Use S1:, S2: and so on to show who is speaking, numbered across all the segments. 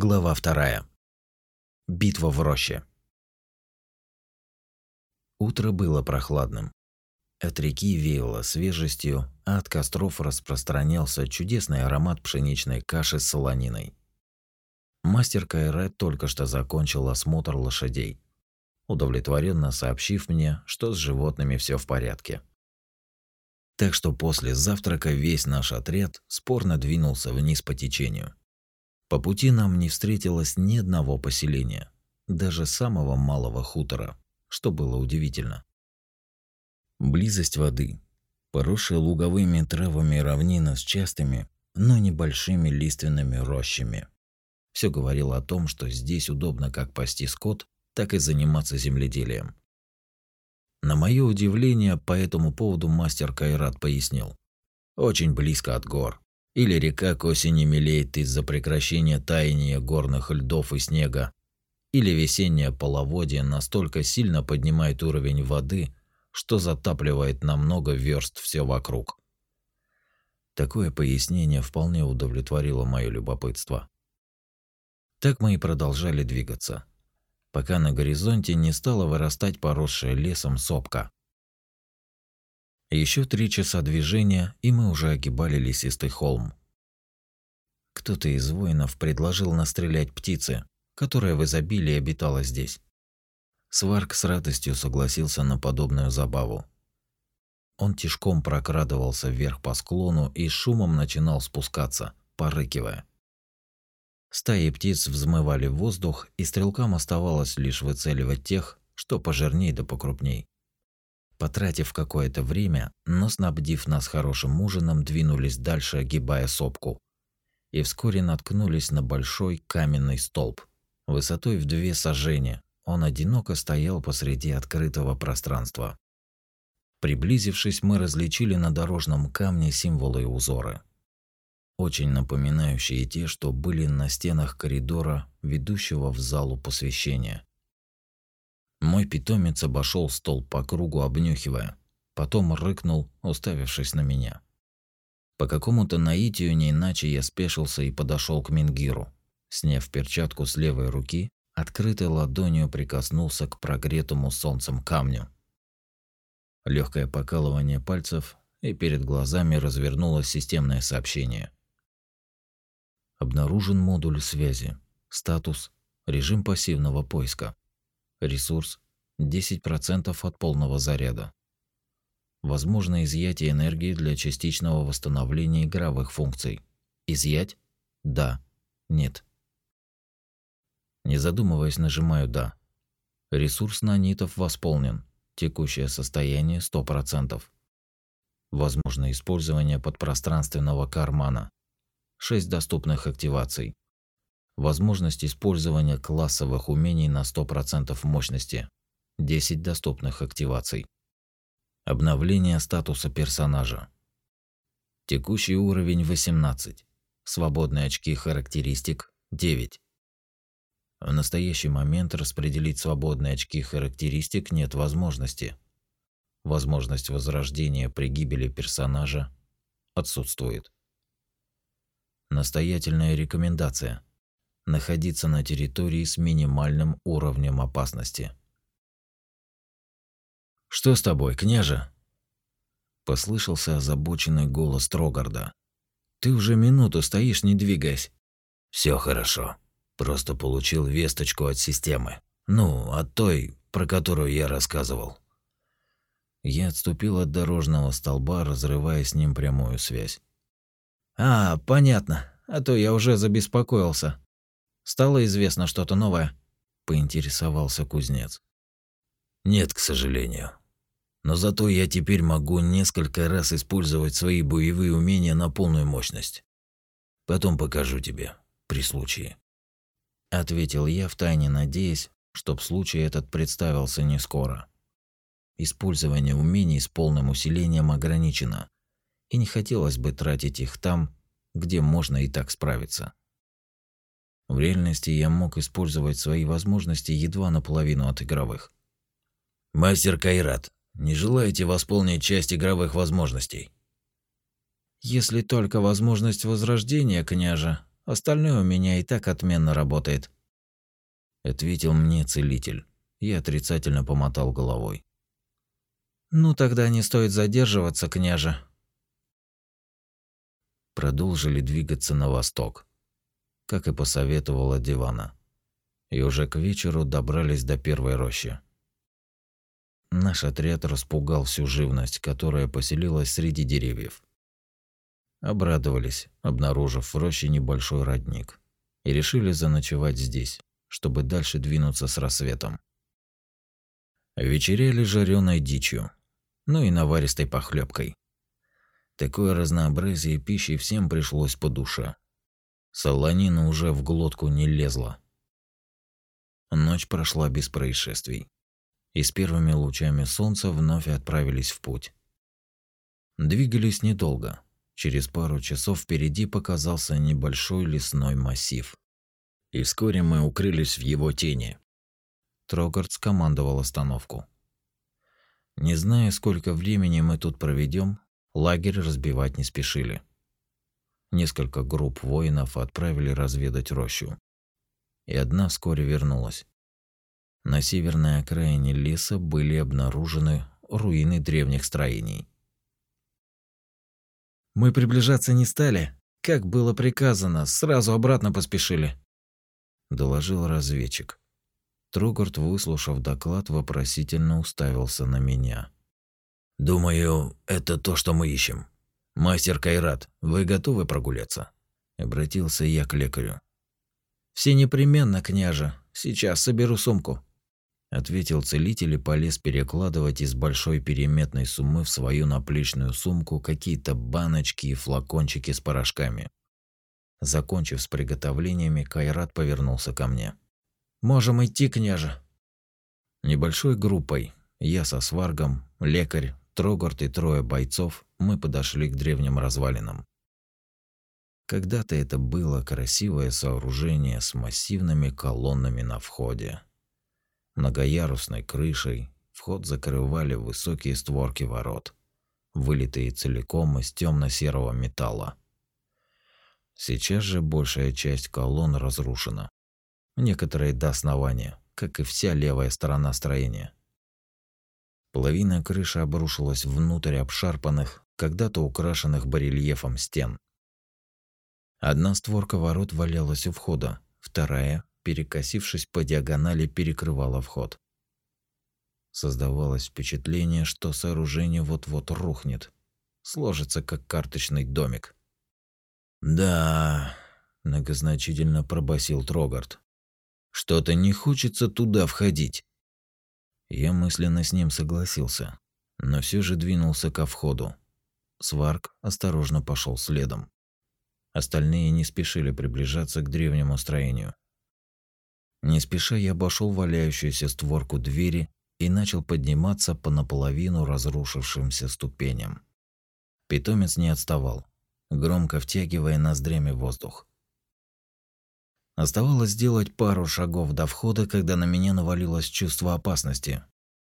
S1: Глава вторая. Битва в роще. Утро было прохладным. От реки веяло свежестью, а от костров распространялся чудесный аромат пшеничной каши с солониной. Мастер Кайрет только что закончил осмотр лошадей, удовлетворенно сообщив мне, что с животными все в порядке. Так что после завтрака весь наш отряд спорно двинулся вниз по течению. По пути нам не встретилось ни одного поселения, даже самого малого хутора, что было удивительно. Близость воды, поросшая луговыми травами равнина с частыми, но небольшими лиственными рощами. Все говорило о том, что здесь удобно как пасти скот, так и заниматься земледелием. На мое удивление, по этому поводу мастер Кайрат пояснил. Очень близко от гор. Или река к осени мелеет из-за прекращения таяния горных льдов и снега, или весеннее половодье настолько сильно поднимает уровень воды, что затапливает на много верст все вокруг. Такое пояснение вполне удовлетворило мое любопытство. Так мы и продолжали двигаться, пока на горизонте не стала вырастать поросшая лесом сопка. Еще три часа движения, и мы уже огибали лесистый холм. Кто-то из воинов предложил настрелять птицы, которая в изобилии обитала здесь. Сварк с радостью согласился на подобную забаву. Он тишком прокрадывался вверх по склону и шумом начинал спускаться, порыкивая. Стаи птиц взмывали в воздух, и стрелкам оставалось лишь выцеливать тех, что пожирней да покрупней. Потратив какое-то время, но снабдив нас хорошим ужином, двинулись дальше, огибая сопку. И вскоре наткнулись на большой каменный столб. Высотой в две сажения, он одиноко стоял посреди открытого пространства. Приблизившись, мы различили на дорожном камне символы и узоры. Очень напоминающие те, что были на стенах коридора, ведущего в залу посвящения. Мой питомец обошел стол по кругу, обнюхивая, потом рыкнул, уставившись на меня. По какому-то наитию не иначе я спешился и подошел к Мингиру. Сняв перчатку с левой руки, открытой ладонью прикоснулся к прогретому солнцем камню. Легкое покалывание пальцев, и перед глазами развернулось системное сообщение. Обнаружен модуль связи. Статус режим пассивного поиска. Ресурс 10% от полного заряда. Возможно изъятие энергии для частичного восстановления игровых функций. Изъять? Да. Нет. Не задумываясь, нажимаю «Да». Ресурс нанитов восполнен. Текущее состояние 100%. Возможно использование подпространственного кармана. 6 доступных активаций. Возможность использования классовых умений на 100% мощности. 10 доступных активаций. Обновление статуса персонажа. Текущий уровень 18. Свободные очки характеристик 9. В настоящий момент распределить свободные очки характеристик нет возможности. Возможность возрождения при гибели персонажа отсутствует. Настоятельная рекомендация находиться на территории с минимальным уровнем опасности. Что с тобой, княже? Послышался озабоченный голос Трогарда. Ты уже минуту стоишь, не двигаясь. Все хорошо. Просто получил весточку от системы. Ну, от той, про которую я рассказывал. Я отступил от дорожного столба, разрывая с ним прямую связь. А, понятно. А то я уже забеспокоился. Стало известно что-то новое? Поинтересовался кузнец. Нет, к сожалению. Но зато я теперь могу несколько раз использовать свои боевые умения на полную мощность. Потом покажу тебе, при случае. Ответил я, втайне надеясь, чтоб случай этот представился не скоро. Использование умений с полным усилением ограничено, и не хотелось бы тратить их там, где можно и так справиться. В реальности я мог использовать свои возможности едва наполовину от игровых. «Мастер Кайрат, не желаете восполнить часть игровых возможностей?» «Если только возможность возрождения, княже, Остальное у меня и так отменно работает. Ответил мне целитель. Я отрицательно помотал головой. Ну тогда не стоит задерживаться, княже. Продолжили двигаться на восток, как и посоветовала Дивана. И уже к вечеру добрались до первой рощи. Наш отряд распугал всю живность, которая поселилась среди деревьев. Обрадовались, обнаружив в роще небольшой родник, и решили заночевать здесь, чтобы дальше двинуться с рассветом. Вечеряли жареной дичью, ну и наваристой похлебкой. Такое разнообразие пищи всем пришлось по душе. Солонина уже в глотку не лезла. Ночь прошла без происшествий и с первыми лучами солнца вновь отправились в путь. Двигались недолго. Через пару часов впереди показался небольшой лесной массив. И вскоре мы укрылись в его тени. Трогард скомандовал остановку. Не зная, сколько времени мы тут проведем, лагерь разбивать не спешили. Несколько групп воинов отправили разведать рощу. И одна вскоре вернулась. На северной окраине леса были обнаружены руины древних строений. Мы приближаться не стали, как было приказано, сразу обратно поспешили, доложил разведчик. Тругард, выслушав доклад, вопросительно уставился на меня. Думаю, это то, что мы ищем. Мастер Кайрат, вы готовы прогуляться? обратился я к лекарю. Все непременно, княже. Сейчас соберу сумку ответил целитель и полез перекладывать из большой переметной суммы в свою наплечную сумку какие-то баночки и флакончики с порошками. Закончив с приготовлениями, Кайрат повернулся ко мне. Можем идти, княже. Небольшой группой, я со сваргом, лекарь, Трогард и трое бойцов, мы подошли к древним развалинам. Когда-то это было красивое сооружение с массивными колоннами на входе многоярусной крышей, вход закрывали высокие створки ворот, вылитые целиком из темно-серого металла. Сейчас же большая часть колонн разрушена. Некоторые до основания, как и вся левая сторона строения. Половина крыши обрушилась внутрь обшарпанных, когда-то украшенных барельефом стен. Одна створка ворот валялась у входа, вторая перекосившись по диагонали, перекрывала вход. Создавалось впечатление, что сооружение вот-вот рухнет, сложится как карточный домик. «Да», – многозначительно пробасил Трогард. «Что-то не хочется туда входить». Я мысленно с ним согласился, но все же двинулся ко входу. Сварк осторожно пошел следом. Остальные не спешили приближаться к древнему строению. Не спеша я обошел валяющуюся створку двери и начал подниматься по наполовину разрушившимся ступеням. Питомец не отставал, громко втягивая ноздрями воздух. Оставалось сделать пару шагов до входа, когда на меня навалилось чувство опасности.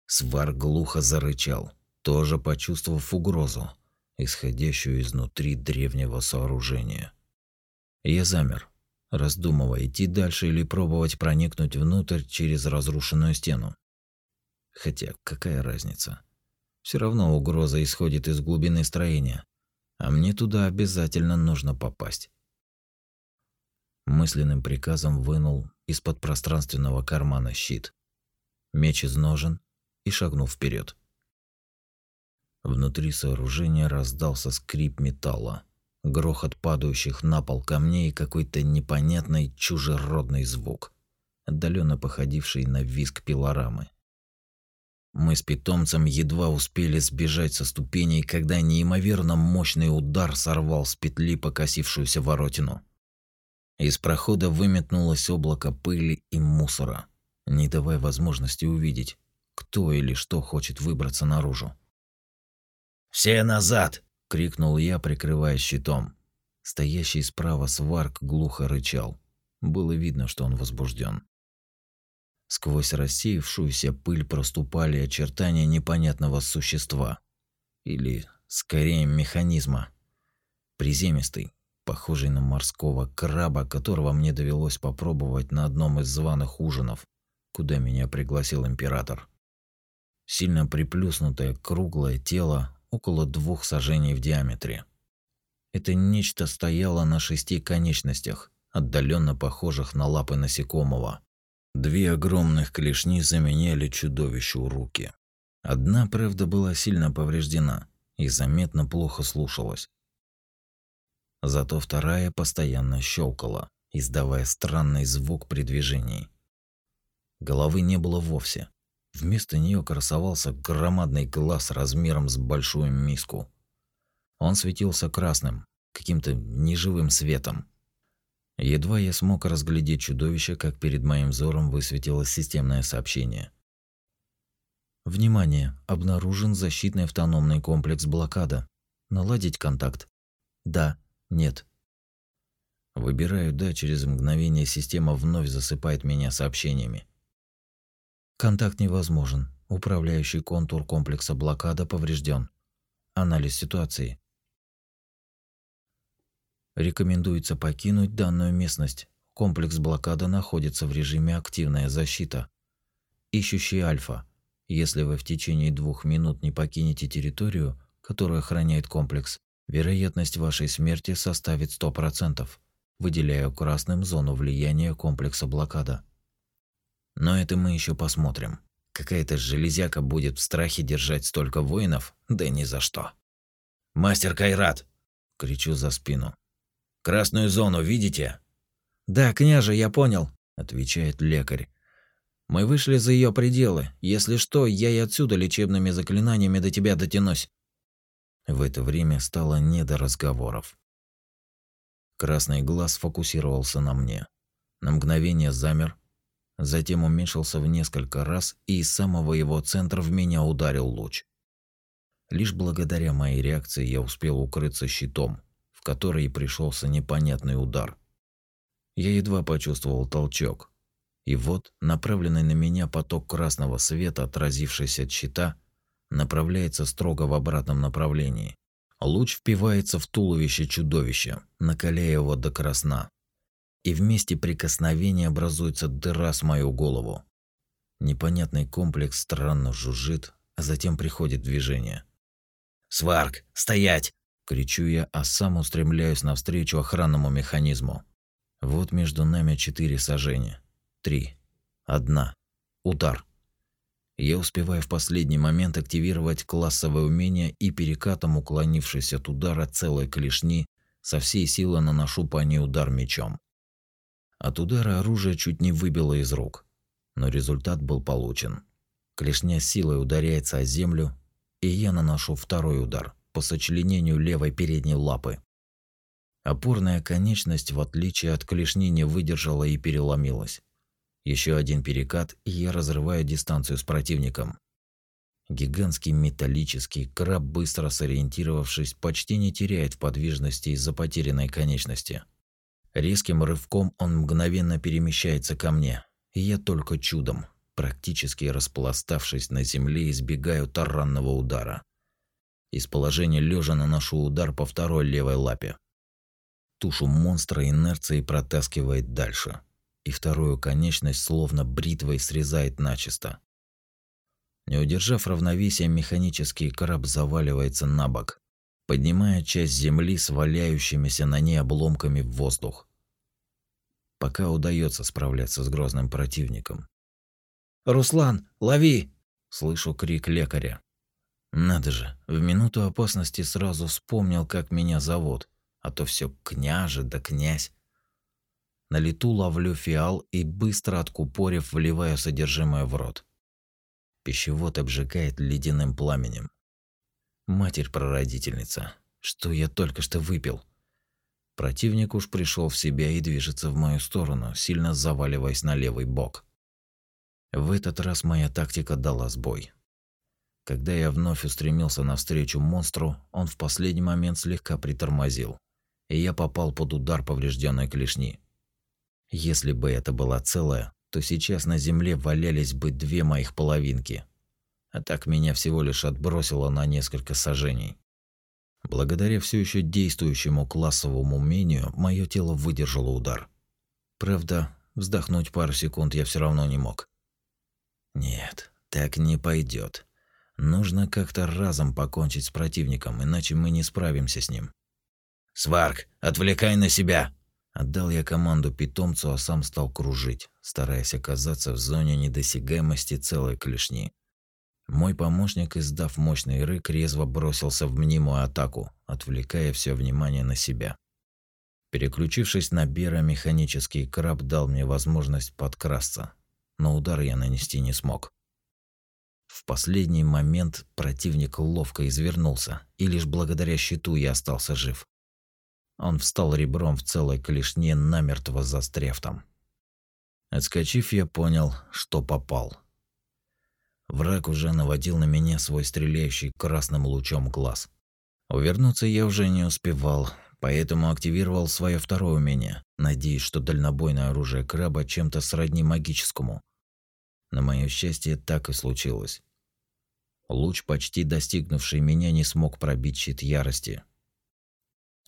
S1: Свар глухо зарычал, тоже почувствовав угрозу, исходящую изнутри древнего сооружения. Я замер, раздумывая, идти дальше или пробовать проникнуть внутрь через разрушенную стену. Хотя какая разница? Все равно угроза исходит из глубины строения, а мне туда обязательно нужно попасть. Мысленным приказом вынул из-под пространственного кармана щит, меч из ножен и шагнул вперед. Внутри сооружения раздался скрип металла грохот падающих на пол камней и какой-то непонятный чужеродный звук, отдаленно походивший на визг пилорамы. Мы с питомцем едва успели сбежать со ступеней, когда неимоверно мощный удар сорвал с петли покосившуюся воротину. Из прохода выметнулось облако пыли и мусора, не давая возможности увидеть, кто или что хочет выбраться наружу. «Все назад!» – крикнул я, прикрываясь щитом. Стоящий справа сварк глухо рычал. Было видно, что он возбужден. Сквозь рассеявшуюся пыль проступали очертания непонятного существа. Или, скорее, механизма. Приземистый, похожий на морского краба, которого мне довелось попробовать на одном из званых ужинов, куда меня пригласил император. Сильно приплюснутое круглое тело, около двух сажений в диаметре. Это нечто стояло на шести конечностях, отдаленно похожих на лапы насекомого. Две огромных клешни заменяли чудовищу руки. Одна, правда, была сильно повреждена и заметно плохо слушалась. Зато вторая постоянно щелкала, издавая странный звук при движении. Головы не было вовсе. Вместо нее красовался громадный глаз размером с большую миску. Он светился красным, каким-то неживым светом. Едва я смог разглядеть чудовище, как перед моим взором высветилось системное сообщение. Внимание! Обнаружен защитный автономный комплекс блокада. Наладить контакт? Да. Нет. Выбираю «да», через мгновение система вновь засыпает меня сообщениями. Контакт невозможен. Управляющий контур комплекса блокада поврежден. Анализ ситуации. Рекомендуется покинуть данную местность. Комплекс блокада находится в режиме активная защита. Ищущий Альфа. Если вы в течение двух минут не покинете территорию, которую охраняет комплекс, вероятность вашей смерти составит 100%. Выделяю красным зону влияния комплекса блокада. Но это мы еще посмотрим. Какая-то железяка будет в страхе держать столько воинов, да ни за что. «Мастер Кайрат!» – кричу за спину. Красную зону видите? Да, княже, я понял, отвечает лекарь. Мы вышли за ее пределы. Если что, я и отсюда лечебными заклинаниями до тебя дотянусь. В это время стало не до разговоров. Красный глаз фокусировался на мне. На мгновение замер, затем уменьшился в несколько раз, и из самого его центра в меня ударил луч. Лишь благодаря моей реакции я успел укрыться щитом, в который и пришелся непонятный удар. Я едва почувствовал толчок. И вот, направленный на меня поток красного света, отразившийся от щита, направляется строго в обратном направлении. Луч впивается в туловище чудовища, накаляя его до красна. И вместе прикосновения образуется дыра с мою голову. Непонятный комплекс странно жужжит, а затем приходит движение. «Сварк, стоять!» Кричу я, а сам устремляюсь навстречу охранному механизму. Вот между нами четыре сажения. Три. Одна. Удар. Я успеваю в последний момент активировать классовое умение и перекатом, уклонившись от удара целой клешни, со всей силы наношу по ней удар мечом. От удара оружие чуть не выбило из рук, но результат был получен. Клешня силой ударяется о землю, и я наношу второй удар по сочленению левой передней лапы. Опорная конечность, в отличие от клешни, не выдержала и переломилась. Еще один перекат, и я разрываю дистанцию с противником. Гигантский металлический краб, быстро сориентировавшись, почти не теряет в подвижности из-за потерянной конечности. Резким рывком он мгновенно перемещается ко мне, и я только чудом, практически распластавшись на земле, избегаю таранного удара. Из положения лежа наношу удар по второй левой лапе. Тушу монстра инерцией протаскивает дальше, и вторую конечность словно бритвой срезает начисто. Не удержав равновесия, механический краб заваливается на бок, поднимая часть земли с валяющимися на ней обломками в воздух. Пока удается справляться с грозным противником. «Руслан, лови!» – слышу крик лекаря. Надо же, в минуту опасности сразу вспомнил, как меня зовут, а то все княже да князь. На лету ловлю фиал и быстро откупорив вливаю содержимое в рот. Пищевод обжигает ледяным пламенем. Матерь-прародительница, что я только что выпил? Противник уж пришел в себя и движется в мою сторону, сильно заваливаясь на левый бок. В этот раз моя тактика дала сбой. Когда я вновь устремился навстречу монстру, он в последний момент слегка притормозил, и я попал под удар поврежденной клешни. Если бы это была целая, то сейчас на земле валялись бы две моих половинки. А так меня всего лишь отбросило на несколько сажений. Благодаря все еще действующему классовому умению, мое тело выдержало удар. Правда, вздохнуть пару секунд я все равно не мог. Нет, так не пойдет. Нужно как-то разом покончить с противником, иначе мы не справимся с ним. «Сварк, отвлекай на себя!» Отдал я команду питомцу, а сам стал кружить, стараясь оказаться в зоне недосягаемости целой клешни. Мой помощник, издав мощный рык, резво бросился в мнимую атаку, отвлекая все внимание на себя. Переключившись на Бера, механический краб дал мне возможность подкрасться, но удар я нанести не смог. В последний момент противник ловко извернулся, и лишь благодаря щиту я остался жив. Он встал ребром в целой клешне, намертво застряв там. Отскочив, я понял, что попал. Враг уже наводил на меня свой стреляющий красным лучом глаз. Увернуться я уже не успевал, поэтому активировал свое второе умение, надеясь, что дальнобойное оружие краба чем-то сродни магическому. На мое счастье, так и случилось. Луч, почти достигнувший меня, не смог пробить щит ярости.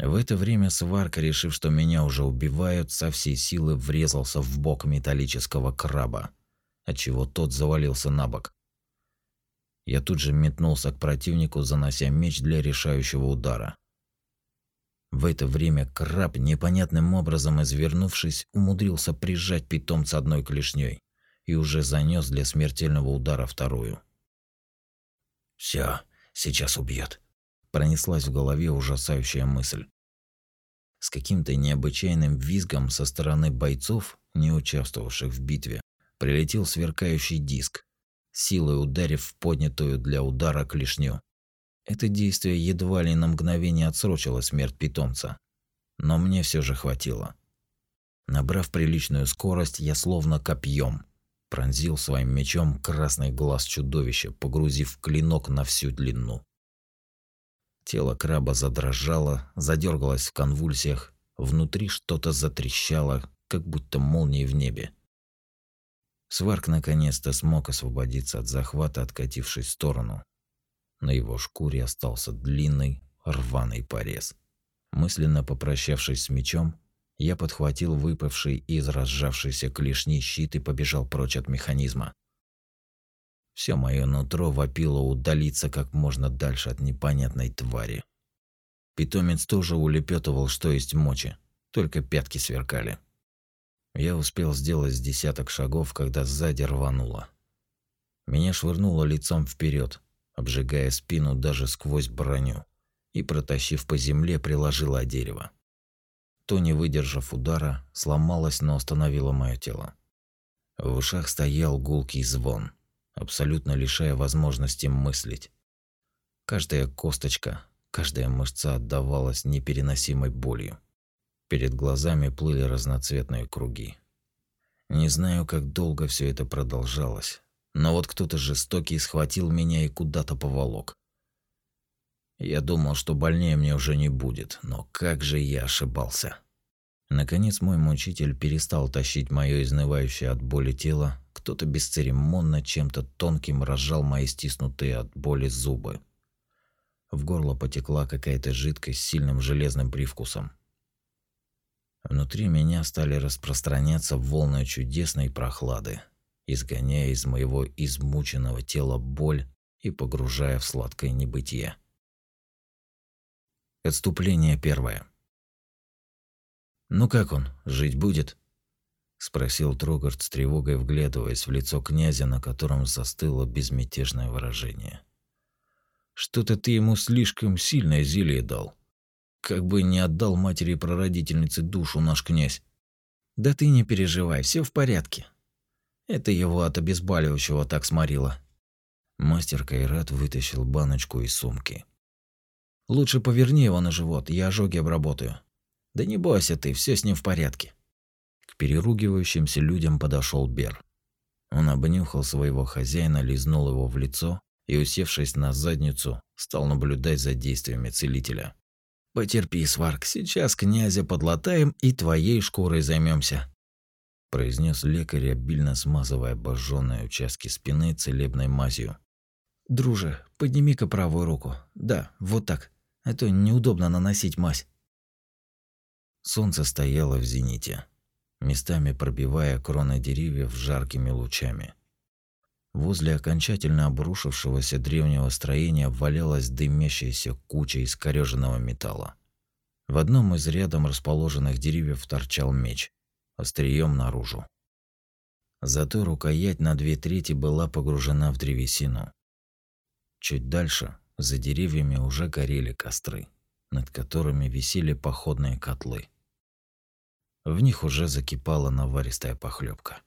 S1: В это время сварка, решив, что меня уже убивают, со всей силы врезался в бок металлического краба, отчего тот завалился на бок. Я тут же метнулся к противнику, занося меч для решающего удара. В это время краб, непонятным образом извернувшись, умудрился прижать питомца одной клешней и уже занес для смертельного удара вторую. Все, сейчас убьет. Пронеслась в голове ужасающая мысль. С каким-то необычайным визгом со стороны бойцов, не участвовавших в битве, прилетел сверкающий диск, силой ударив в поднятую для удара клешню. Это действие едва ли на мгновение отсрочило смерть питомца, но мне все же хватило. Набрав приличную скорость, я словно копьем пронзил своим мечом красный глаз чудовища, погрузив клинок на всю длину. Тело краба задрожало, задергалось в конвульсиях, внутри что-то затрещало, как будто молнии в небе. Сварк наконец-то смог освободиться от захвата, откатившись в сторону. На его шкуре остался длинный, рваный порез. Мысленно попрощавшись с мечом, я подхватил выпавший из разжавшейся клешни щит и побежал прочь от механизма. Все мое нутро вопило удалиться как можно дальше от непонятной твари. Питомец тоже улепетывал, что есть мочи, только пятки сверкали. Я успел сделать с десяток шагов, когда сзади рвануло. Меня швырнуло лицом вперед, обжигая спину даже сквозь броню, и, протащив по земле, приложило о дерево. То, не выдержав удара, сломалось, но остановило мое тело. В ушах стоял гулкий звон, абсолютно лишая возможности мыслить. Каждая косточка, каждая мышца отдавалась непереносимой болью. Перед глазами плыли разноцветные круги. Не знаю, как долго все это продолжалось, но вот кто-то жестокий схватил меня и куда-то поволок. Я думал, что больнее мне уже не будет, но как же я ошибался. Наконец мой мучитель перестал тащить мое изнывающее от боли тело, кто-то бесцеремонно чем-то тонким разжал мои стиснутые от боли зубы. В горло потекла какая-то жидкость с сильным железным привкусом. Внутри меня стали распространяться волны чудесной прохлады, изгоняя из моего измученного тела боль и погружая в сладкое небытие. Отступление первое. «Ну как он, жить будет?» – спросил Трогард с тревогой, вглядываясь в лицо князя, на котором застыло безмятежное выражение. «Что-то ты ему слишком сильное зелье дал», как бы не отдал матери-прародительнице душу наш князь. Да ты не переживай, все в порядке. Это его от обезболивающего так сморило. Мастер Кайрат вытащил баночку из сумки. Лучше поверни его на живот, я ожоги обработаю. Да не бойся ты, все с ним в порядке. Переругивающимся людям подошел Бер. Он обнюхал своего хозяина, лизнул его в лицо и, усевшись на задницу, стал наблюдать за действиями целителя. Потерпи, Сварк, сейчас князя подлатаем и твоей шкурой займемся, произнес лекарь, обильно смазывая обожженные участки спины целебной мазью. Друже, подними-ка правую руку. Да, вот так. а то неудобно наносить мазь. Солнце стояло в зените, местами пробивая кроны деревьев жаркими лучами. Возле окончательно обрушившегося древнего строения валялась дымящаяся куча искорёженного металла. В одном из рядом расположенных деревьев торчал меч, острием наружу. Зато рукоять на две трети была погружена в древесину. Чуть дальше, за деревьями, уже горели костры, над которыми висели походные котлы. В них уже закипала наваристая похлебка.